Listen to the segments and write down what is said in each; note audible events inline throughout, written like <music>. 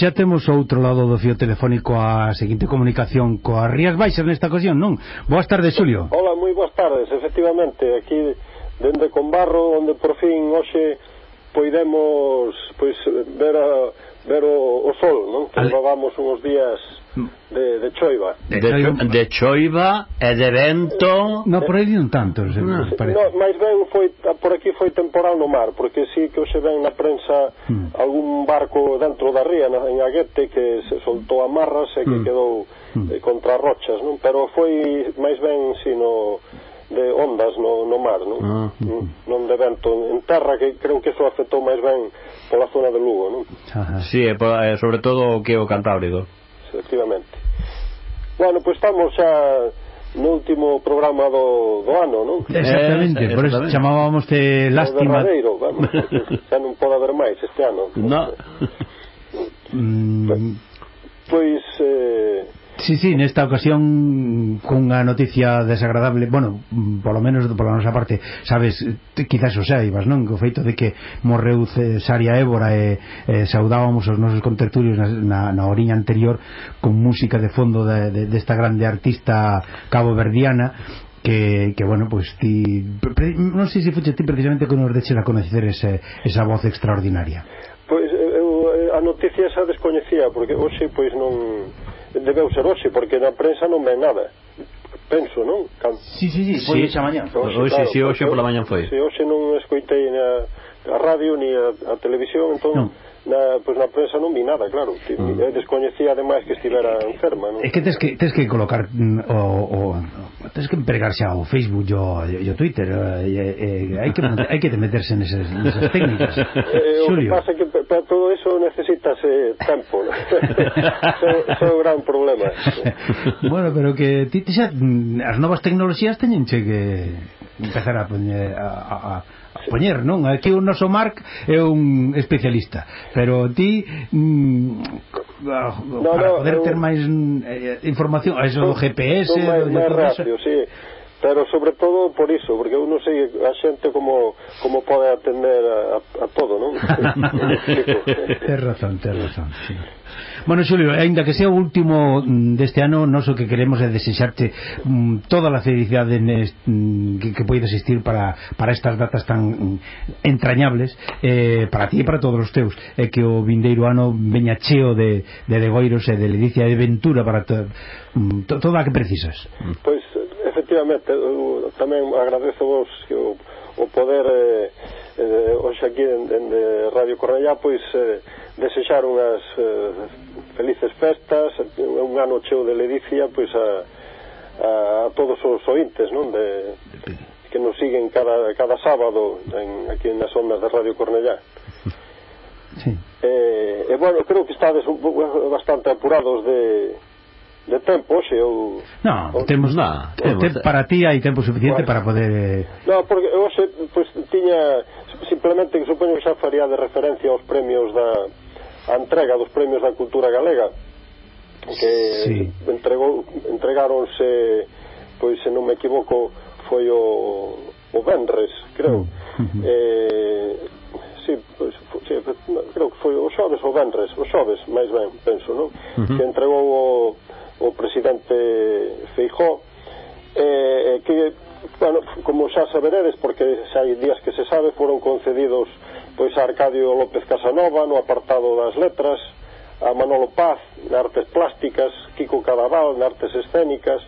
Xa temos ao outro lado do fio telefónico a seguinte comunicación coa Rías Baixas nesta ocasión, non? Boas tardes, Xulio. Hola, moi boas tardes, efectivamente, aquí dende Combarro, onde por fin hoxe poidemos pois ver a, ver o, o sol, non? Que levamos unos días De, de Choiva. De, de, Choiva. e de Vento... No, por aí non tanto, se no, ah. parece. No, máis ben foi, por aquí foi temporal no mar, porque sí que hoxe ven na prensa mm. algún barco dentro da ría, na, en Aguete, que se soltou a marras e que mm. quedou mm. eh, contra rochas, non? Pero foi máis ben, sino de ondas no, no mar, non? Ah, non, non de vento en terra que creo que eso afectou máis ben pola zona de Lugo, non? Ajá. sí, e, sobre todo o que o Cantábrico efectivamente. Bueno, pois estamos xa no último programa do, do ano, non? Exactamente, eh, por eso chamábamos de lástima. O vamos, <laughs> xa non pode haber máis este ano. No. <laughs> Mm. Pois eh, Sí, sí, nesta ocasión cunha noticia desagradable, bueno, polo menos pola nosa parte, sabes, quizás o saibas, non? O feito de que morreu Saria Évora e, e saudábamos os nosos contertulios na, na, na oriña anterior con música de fondo desta de, de, desta grande artista Cabo Verdiana que, que bueno, pois pues, ti non sei se fuche ti precisamente que nos deches a conocer ese, esa voz extraordinaria Pois eu a noticia esa descoñecía porque hoxe pois non debeu ser hoxe, porque na prensa non ven nada. Penso, non? Can... Sí, sí, sí, foi sí. hoxe a mañá. Hoxe, hoxe, claro, sí, hoxe pola mañá foi. Si, hoxe non escoitei na a radio ni a, a televisión, entón... Non na, pois na prensa non vi nada, claro. Mm. Eh, descoñecía ademais que estivera enferma, non? É que tes que tes que colocar mm, o, o tes que empregar xa o Facebook e ao Twitter, eh, e, e, hai que hai que meterse neses, neses técnicas. <laughs> Eh, o que pasa que para todo eso necesitas eh, tempo. ¿no? <laughs> é o gran problema. <laughs> bueno, pero que ti xa mm, as novas tecnoloxías teñenche que empezar a poñer a, a, a poñer, non? Aquí o noso Marc é un especialista, pero ti mm, ah, no, para no, poder eu... ter máis eh, información, eso do GPS, do GPS, sí pero sobre todo por iso, porque eu non sei a xente como, como pode atender a, a todo, non? <laughs> Ten razón, ten razón, sí. Bueno, Xulio, ainda que sea o último mm, deste ano, non so que queremos é desexarte mm, toda a felicidade nes, mm, que, que poida existir para, para estas datas tan mm, entrañables eh, para ti e para todos os teus e eh, que o vindeiro ano veña cheo de, de degoiros e de ledicia e de ventura para to, mm, to, toda a que precisas. Pois pues, Efectivamente, eu tamén agradezo vos que o, o poder eh, eh, hoxe aquí en, en de Radio Cornellá pois eh, desexar unhas eh, felices festas, un ano cheo de ledicia pois a, a, a todos os ointes, non? De, que nos siguen cada, cada sábado en, aquí nas ondas de Radio Cornellá. Sí. Eh, e bueno, creo que estades un bastante apurados de de tempo, se eu... Non, o, temos nada. Temos, tem, para ti hai tempo suficiente bueno, para poder... Eh, non, porque eu se, pues, tiña simplemente que supoño que xa faría de referencia aos premios da a entrega dos premios da cultura galega que sí. entregou entregáronse pois se non me equivoco foi o o Benres, creo. Mm, uh -huh. eh, sí, pois, sí, creo que foi o Xoves ou Benres, o Xoves, máis ben, penso, non? Uh -huh. Que entregou o o presidente Feijó eh, que bueno, como xa saberedes porque xa hai días que se sabe foron concedidos pois a Arcadio López Casanova no apartado das letras a Manolo Paz na artes plásticas Kiko Cadaval na artes escénicas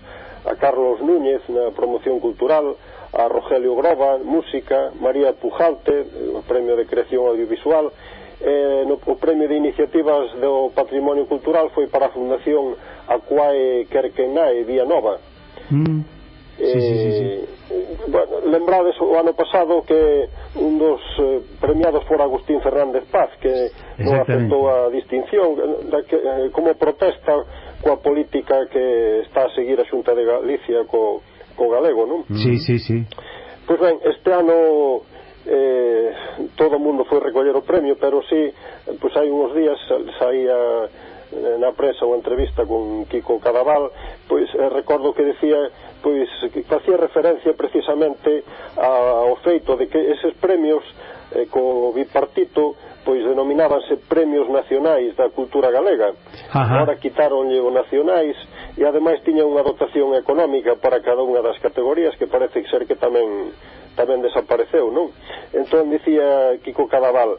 a Carlos Núñez na promoción cultural a Rogelio Groba música, María Pujalte o premio de creación audiovisual eh, no, o premio de iniciativas do patrimonio cultural foi para a Fundación Acuae Querquenae Vía Nova mm. eh, sí, sí, sí, sí. Eh, bueno, lembrades o ano pasado que un dos eh, premiados fora Agustín Fernández Paz que non aceptou a distinción eh, da que, eh, como protesta coa política que está a seguir a Xunta de Galicia co, co galego, non? Sí, sí, sí. Pois ben, este ano eh, todo o mundo foi recoller o premio, pero si, sí, pois hai uns días saía eh, na presa unha entrevista con Kiko Cadaval, pois eh, recordo que decía, pois que facía referencia precisamente ao feito de que eses premios eh, co bipartito pois denominábanse premios nacionais da cultura galega. Ajá. agora quitaronlle o nacionais e ademais tiña unha dotación económica para cada unha das categorías que parece ser que tamén tamén desapareceu, non? Entón dicía Kiko Cadaval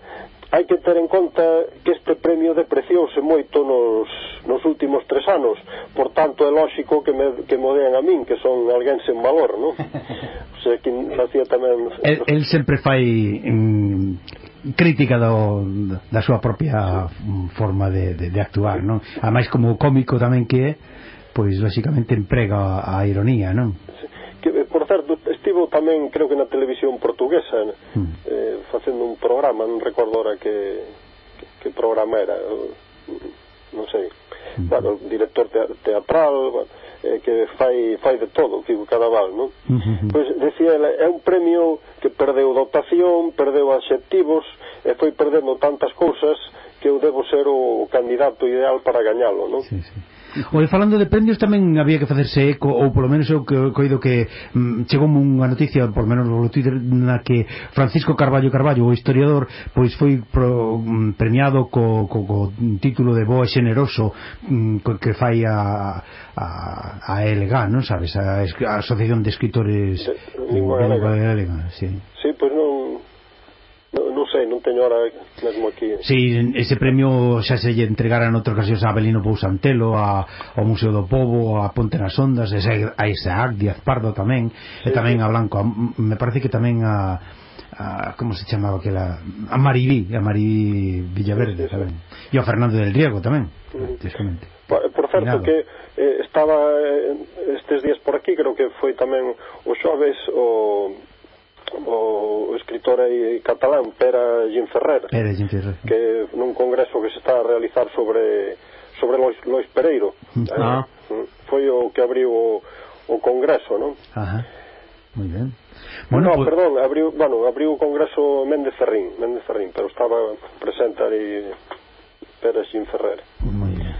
hai que ter en conta que este premio depreciouse moito nos, nos últimos tres anos por tanto é lóxico que me, que me dean a min que son alguén sen valor non? o sea, que facía tamén el, el sempre fai mm, crítica do, da súa propia mm, forma de, de, de actuar non? a máis como cómico tamén que é pois lóxicamente emprega a ironía non? Que, por certo, estivo tamén, creo que na televisión portuguesa, mm. eh, facendo un programa, non recordo ahora que, que, que programa era, non sei, mm. bueno, director teatral, bueno, eh, que fai, fai de todo, Kiko Cadaval, non? Mm -hmm. Pois decía, é un premio que perdeu dotación, perdeu adxectivos, e foi perdendo tantas cousas que eu debo ser o candidato ideal para gañalo, non? Sí, sí. Oi, falando de premios tamén había que facerse eco ou polo menos eu que coido que mm, chegou unha noticia por menos no Twitter na que Francisco Carballo Carballo, o historiador, pois foi pro, mm, premiado co, co, co título de Boa Xeneroso mm, que fai a a, a ELGA, non sabes? A, a Asociación de Escritores de, Lingua Galega. Sí, sí pois pues non Non, non sei, non teño ahora mesmo aquí. Si, sí, ese premio xa se lle entregara en outras ocasións a Abelino Pousantelo, a, ao Museo do Pobo, a Ponte nas Ondas, a Isaac a Díaz Pardo tamén, sí, e tamén sí. a Blanco. A, me parece que tamén a a como se chamaba aquela a Maribí, a Maribí Villaverde, sí, sí, sí. tamén. E ao Fernando del Riego tamén, mm. Por, por certo que eh, estaba eh, estes días por aquí, creo que foi tamén o xoves o o escritor aí catalán Pera Ginferrer, Pera Gin Ferrer. que nun congreso que se está a realizar sobre sobre Lois, Lois Pereiro. Ah. Eh, foi o que abriu o, o congreso, non? Ajá. Moi ben. Bueno, no, pues... perdón, abriu, bueno, abriu o congreso Méndez Ferrín, Méndez Ferrín, pero estaba presente ali Pérez Ginferrer. Moi ben.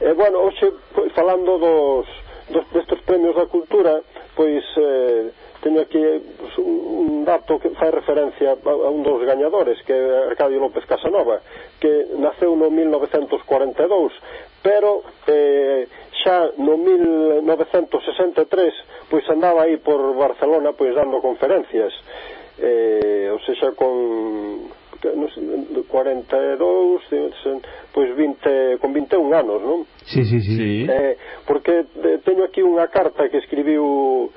Eh, bueno, hoxe falando dos, dos destes premios da cultura, pois eh, teño aquí un dato que fai referencia a un dos gañadores que é Arcadio López Casanova que naceu no 1942 pero eh, xa no 1963 pois andaba aí por Barcelona pois dando conferencias. Eh, ou seja con non sei, 42, pois 20, con 21 anos, non? Sí, sí, sí. sí. Eh, porque eh, teño aquí unha carta que escribiu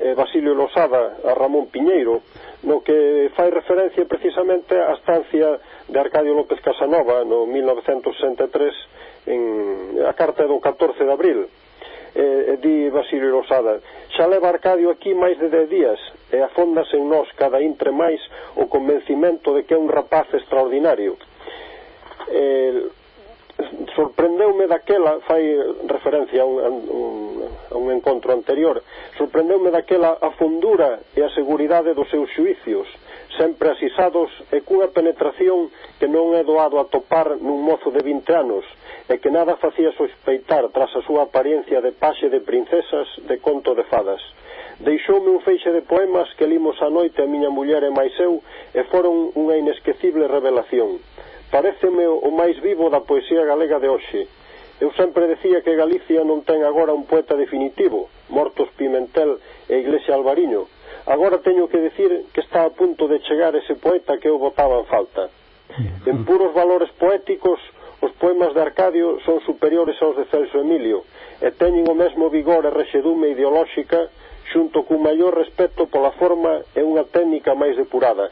eh, Basilio Losada a Ramón Piñeiro, no que fai referencia precisamente á estancia de Arcadio López Casanova no 1963 en a carta do 14 de abril eh, eh, di Basilio Losada xa leva Arcadio aquí máis de 10 días e afóndase en nós cada intre máis o convencimento de que é un rapaz extraordinario. Eh, sorprendeume daquela, fai referencia a un, a un, a un encontro anterior, sorprendeume daquela a fundura e a seguridade dos seus xuicios, sempre asisados e cunha penetración que non é doado atopar nun mozo de 20 anos e que nada facía sospeitar tras a súa apariencia de paxe de princesas de conto de fadas. Deixoume un feixe de poemas que limos a noite a miña muller e máis eu e foron unha inesquecible revelación. Pareceme o máis vivo da poesía galega de hoxe. Eu sempre decía que Galicia non ten agora un poeta definitivo, Mortos Pimentel e Iglesia Alvariño. Agora teño que decir que está a punto de chegar ese poeta que eu botaba en falta. En puros valores poéticos Os poemas de Arcadio son superiores aos de Celso Emilio e teñen o mesmo vigor e rexedume ideolóxica xunto cun maior respecto pola forma e unha técnica máis depurada.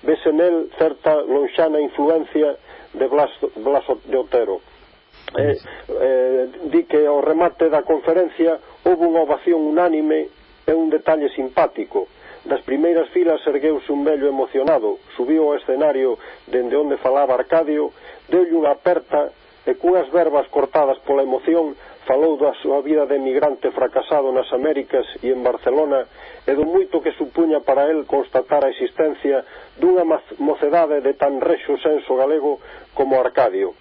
Vese nel certa lonxana influencia de Blas, Blas de Otero. Eh, eh, di que ao remate da conferencia houve unha ovación unánime e un detalle simpático Das primeiras filas ergueuse un vello emocionado, subiu ao escenario dende onde falaba Arcadio, deulle unha aperta e cunhas verbas cortadas pola emoción falou da súa vida de emigrante fracasado nas Américas e en Barcelona e do moito que supuña para el constatar a existencia dunha mocedade de tan rexo senso galego como Arcadio.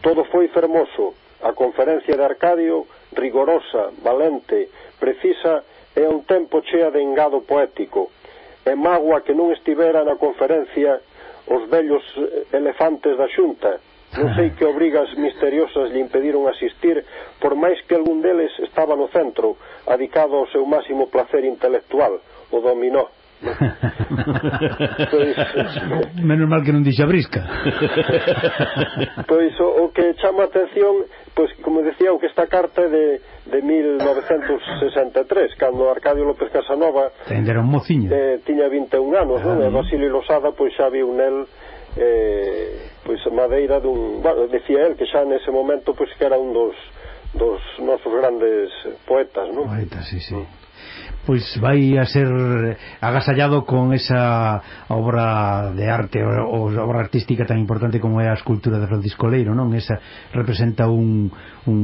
Todo foi fermoso, a conferencia de Arcadio, rigorosa, valente, precisa e un tempo chea de engado poético, e mágoa que non estivera na conferencia os vellos eh, elefantes da xunta. Non sei que obrigas misteriosas lle impediron asistir, por máis que algún deles estaba no centro, adicado ao seu máximo placer intelectual, o dominó pois, Menos mal que non dixa brisca Pois o, o que chama atención Pois como decía o que esta carta de, de 1963 Cando Arcadio López Casanova Era un mociño eh, Tiña 21 anos, ah, non? E ah. Basilio Losada pois xa viu nel eh, Pois madeira dun bueno, Decía el que xa nese momento Pois que era un dos dos nosos grandes poetas, non? Poetas, sí, sí. Mm pois vai a ser agasallado con esa obra de arte ou obra artística tan importante como é a escultura de Francisco Leiro, non? Esa representa un, un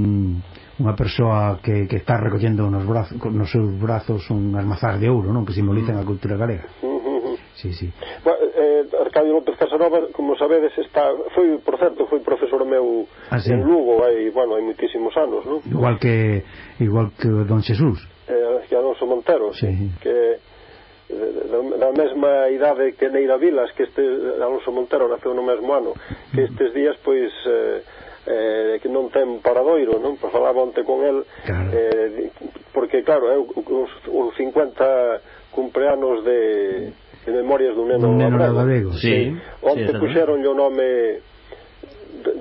unha persoa que, que está recollendo nos, brazos, nos seus brazos unhas mazás de ouro, non? Que simbolizan a cultura galega. Sí, sí. Bueno, eh, Arcadio López Casanova, como sabedes, está foi, por certo, foi profesor meu ah, sí? en Lugo, hai, bueno, hai muitísimos anos, non? Igual que igual que Don Xesús eh, e Alonso Montero sí. que eh, da, da mesma idade que Neira Vilas que este Alonso Montero naceu no mesmo ano que estes días pois eh, eh, que non ten paradoiro, non? Pois falaba onte con el claro. eh, porque claro, eh, os, os 50 cumpleanos de, de Memorias dun neno, dun neno labrego. Sí. sí. Onte sí, puxeronlle o nome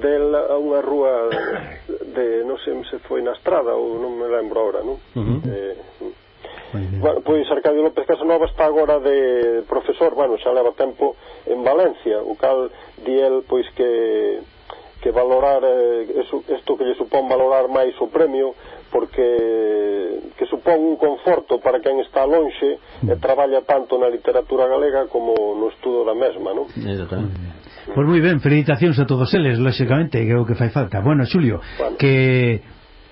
del a unha rúa de non sei se foi na estrada ou non me lembro agora, non? Uh -huh. eh, Bueno, pois Arcadio López Casanova está agora de profesor, bueno, xa leva tempo en Valencia, o cal di el pois que que valorar eh, eso, que lle supón valorar máis o premio porque que supón un conforto para quen está lonxe e traballa tanto na literatura galega como no estudo da mesma, non? Exactamente. Pois moi ben, felicitacións a todos eles, lóxicamente, que é o que fai falta. Bueno, Xulio, bueno. que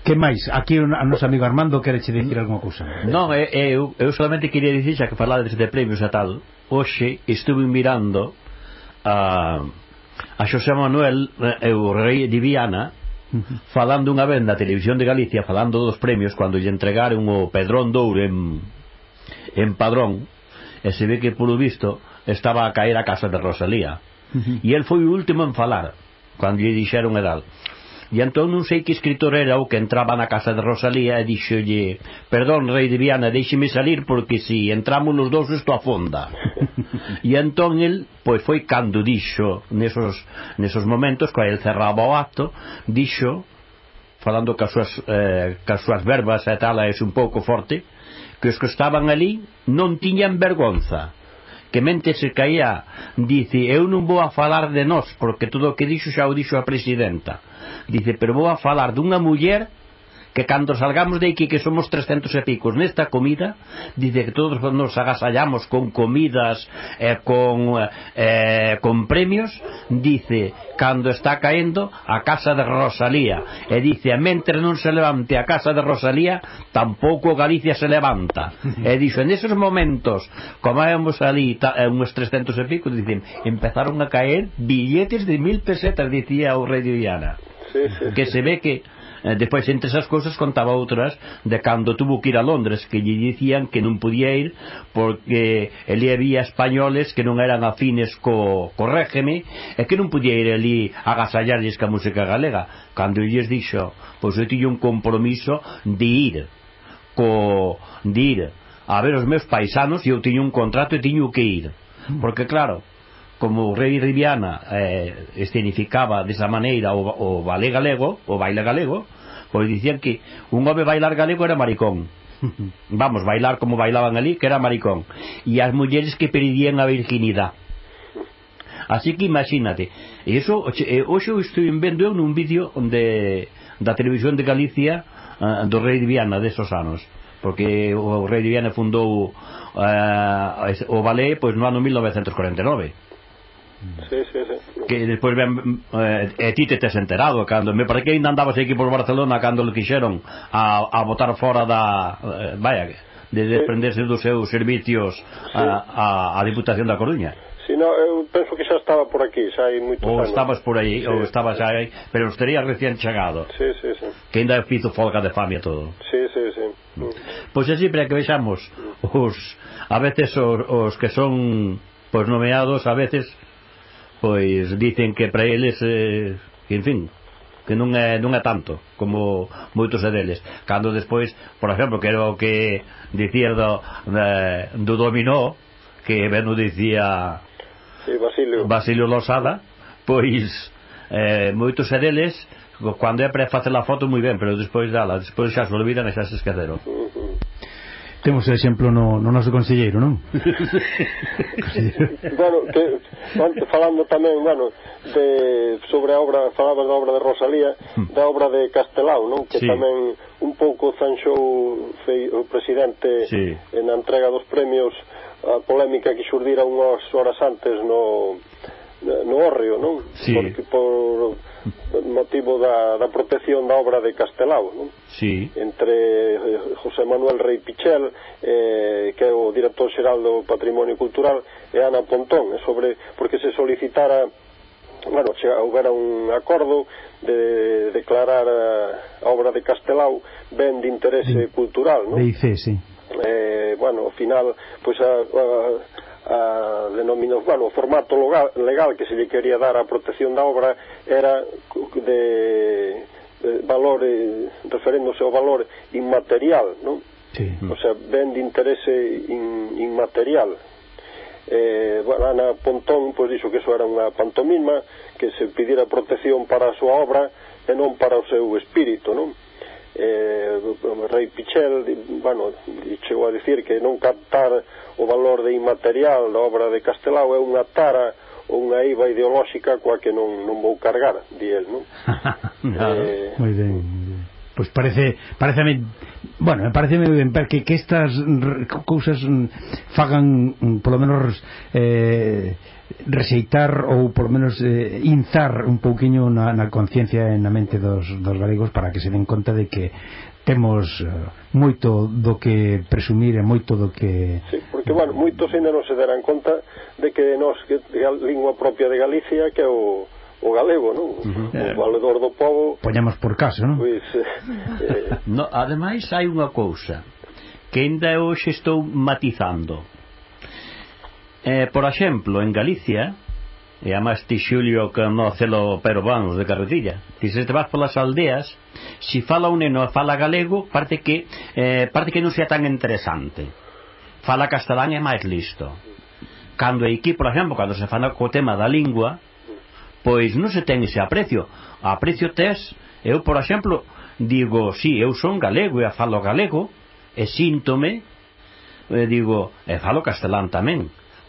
Que máis? Aquí a noso amigo Armando quere che dicir alguma cousa. Non, eh, eh, eu, eu solamente quería dicir xa que falades de premios e tal. Hoxe estuve mirando a, a Xosé Manuel, eh, o rei de Viana, falando unha vez na televisión de Galicia, falando dos premios, cando lle entregaron o Pedrón Douro en, en Padrón, e se ve que, polo visto, estaba a caer a casa de Rosalía. -huh. E el foi o último en falar, cando lle dixeron edal. E entón non sei que escritor era o que entraba na casa de Rosalía e dixolle Perdón, rei de Viana, deixeme salir porque se si entramos nos dous isto afonda. <laughs> e entón el, pois foi cando dixo nesos, nesos momentos, coa el cerraba o acto, dixo, falando que as súas, eh, que as súas verbas e tal é un pouco forte, que os que estaban ali non tiñan vergonza que mente se caía dice eu non vou a falar de nós porque todo o que dixo xa o dixo a presidenta dice pero vou a falar dunha muller que cando salgamos de aquí que somos 300 e picos nesta comida dice que todos nos agasallamos con comidas eh, con, eh, eh con premios dice cando está caendo a casa de Rosalía. E dice mentre non se levante a casa de Rosalía tampouco Galicia se levanta. E dixo en esos momentos como éramos ali ta, eh, uns 300 e pico dicen empezaron a caer billetes de mil pesetas dicía o rei de Viana sí, sí, que se ve que Eh, despois, entre esas cousas, contaba outras de cando tuvo que ir a Londres, que lle dicían que non podía ir porque ali había españoles que non eran afines co, co régeme e que non podía ir ali a agasallarles ca música galega. Cando lles dixo, pois eu tiño un compromiso de ir co, de ir a ver os meus paisanos e eu tiño un contrato e tiño que ir. Mm. Porque claro, como o rei Riviana eh, escenificaba desa maneira o, o balé galego, o baile galego, pois dicían que un home bailar galego era maricón. <laughs> Vamos, bailar como bailaban ali, que era maricón. E as mulleres que perdían a virginidade. Así que imagínate, e iso eh, hoxe eu estou vendo eu nun vídeo onde, da televisión de Galicia uh, do rei de Viana desos anos porque o rei de Viana fundou uh, o balé pois no ano 1949 Sí, sí, sí. Que despois ben, eh, e ti te tes enterado cando me parece que ainda andabas aquí por Barcelona cando lo quixeron a, a botar fora da eh, vaya de desprenderse dos seus servicios a, a, a Diputación da Coruña. Si, no, eu penso que xa estaba por aquí, xa hai moitos ou anos. estabas por aí, sí, ou estabas sí. aí, pero estaría recién chegado. Sí, sí, sí. Que ainda fizo folga de famia todo. Sí, sí, sí. Mm. Pois así, para que vexamos, mm. os, a veces os, os que son pois nomeados, a veces pois dicen que para eles, eh, en fin, que non é, non é tanto como moitos deles cando despois, por exemplo, que era o que dicía do, de, do dominó que Beno dicía sí, Basilio. Basilio Losada pois eh, moitos deles cando é para facer a foto moi ben pero despois dala, despois xa se olvidan e xa se esqueceron uh -huh. Temos o exemplo no, no noso conselleiro, non? <laughs> bueno, que, antes falando tamén, bueno, de, sobre a obra, falabas da obra de Rosalía, hmm. da obra de Castelao, non? Que sí. tamén un pouco zanxou fei, o presidente sí. na entrega dos premios a polémica que xurdira unhas horas antes no, no Orrio, non? Sí. Porque por motivo da, da protección da obra de Castelao, non? Sí. Entre eh, José Manuel Rey Pichel, eh, que é o director xeral do Patrimonio Cultural, e Ana Pontón, é sobre porque se solicitara bueno, se houbera un acordo de declarar eh, a obra de Castelao ben de interese de, cultural, non? De sí. Eh, bueno, ao final, pois a, a, a denominación, bueno, o formato legal, legal que se lle quería dar á protección da obra era de, de valor, referéndose ao valor inmaterial, non? Sí. O sea, ben de interese in, inmaterial. Eh, bueno, Ana Pontón pois dixo que eso era unha pantomima que se pidiera protección para a súa obra e non para o seu espírito, non? eh, Rei Pichel bueno, chegou a dicir que non captar o valor de inmaterial da obra de Castelao é unha tara ou unha eiva ideolóxica coa que non, non vou cargar, di el, non? <laughs> claro, eh, moi ben, moi ben. Pois parece, pareceme, bueno, me parece moi ben porque que estas cousas fagan, polo menos, eh, rexeitar ou por menos eh, inzar un pouquiño na, na conciencia e na mente dos, dos galegos para que se den conta de que temos eh, moito do que presumir e moito do que... Sí, porque, bueno, moitos ainda non se darán conta de que nós, que a lingua propia de Galicia, que é o, o galego, non? Uh -huh. O valedor do povo... Poñamos por caso, non? Pois, eh, eh... <laughs> no, ademais, hai unha cousa que ainda hoxe estou matizando Eh, por exemplo, en Galicia, e a máis ti Xulio conócelo pero vamos de carretilla ti se te vas polas aldeas si fala un neno fala galego parte que eh, parte que non sea tan interesante. Fala castelán é máis listo. Cando aquí, por exemplo, cando se fala co tema da lingua pois non se ten ese aprecio. Aprecio tes eu, por exemplo, digo si, sí, eu son galego e falo galego e síntome e digo, e falo castelán tamén.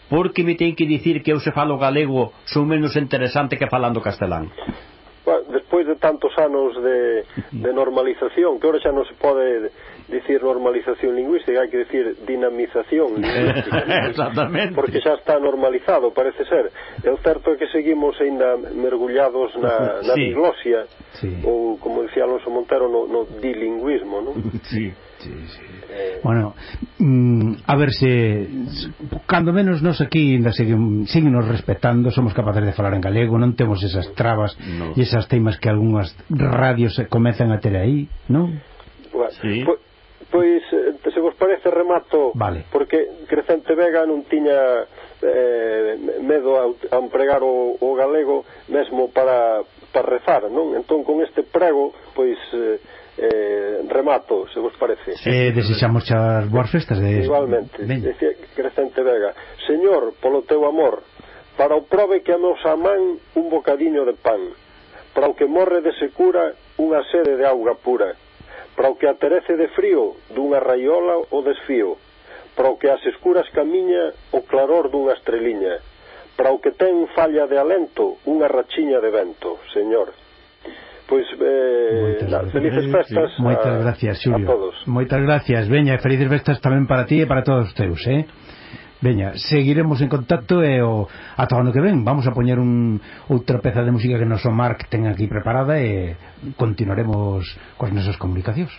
Por que me ten que dicir que eu se falo galego sou menos interesante que falando castelán? Bueno, despois de tantos anos de, de normalización, que ahora xa non se pode dicir normalización lingüística, hai que dicir dinamización <laughs> lingüística. Exactamente. Porque xa está normalizado, parece ser. E o certo é que seguimos aínda mergullados na, <laughs> na sí. diglosia, sí. ou, como dicía Alonso Montero, no, no dilingüismo, non? Sí sí, sí. Eh... Bueno, mm, a ver se cando menos nós aquí ainda seguimos nos respetando, somos capaces de falar en galego, non temos esas trabas no. e esas temas que algunhas radios comezan a ter aí, non? Sí. Pois, pois se vos parece remato, vale. porque Crecente Vega non tiña eh, medo a, a empregar o, o galego mesmo para, para rezar, non? Entón, con este prego, pois, eh, eh, remato, se vos parece. Eh, desexamos as boas festas de... Igualmente, ben. decía Crescente Vega, Señor, polo teu amor, para o prove que a nosa man un bocadiño de pan, para o que morre de secura unha sede de auga pura, para o que aterece de frío dunha raiola o desfío, para o que as escuras camiña o claror dunha estreliña, para o que ten falla de alento unha rachiña de vento, Señor. Pois eh, na, felices festas a, Moitas gracias, Xulio. todos. Moitas gracias, Veña, felices festas tamén para ti e para todos os teus, eh? Veña, seguiremos en contacto e o ata o ano que ven vamos a poñer un outra peza de música que noso Mark ten aquí preparada e continuaremos coas nosas comunicacións.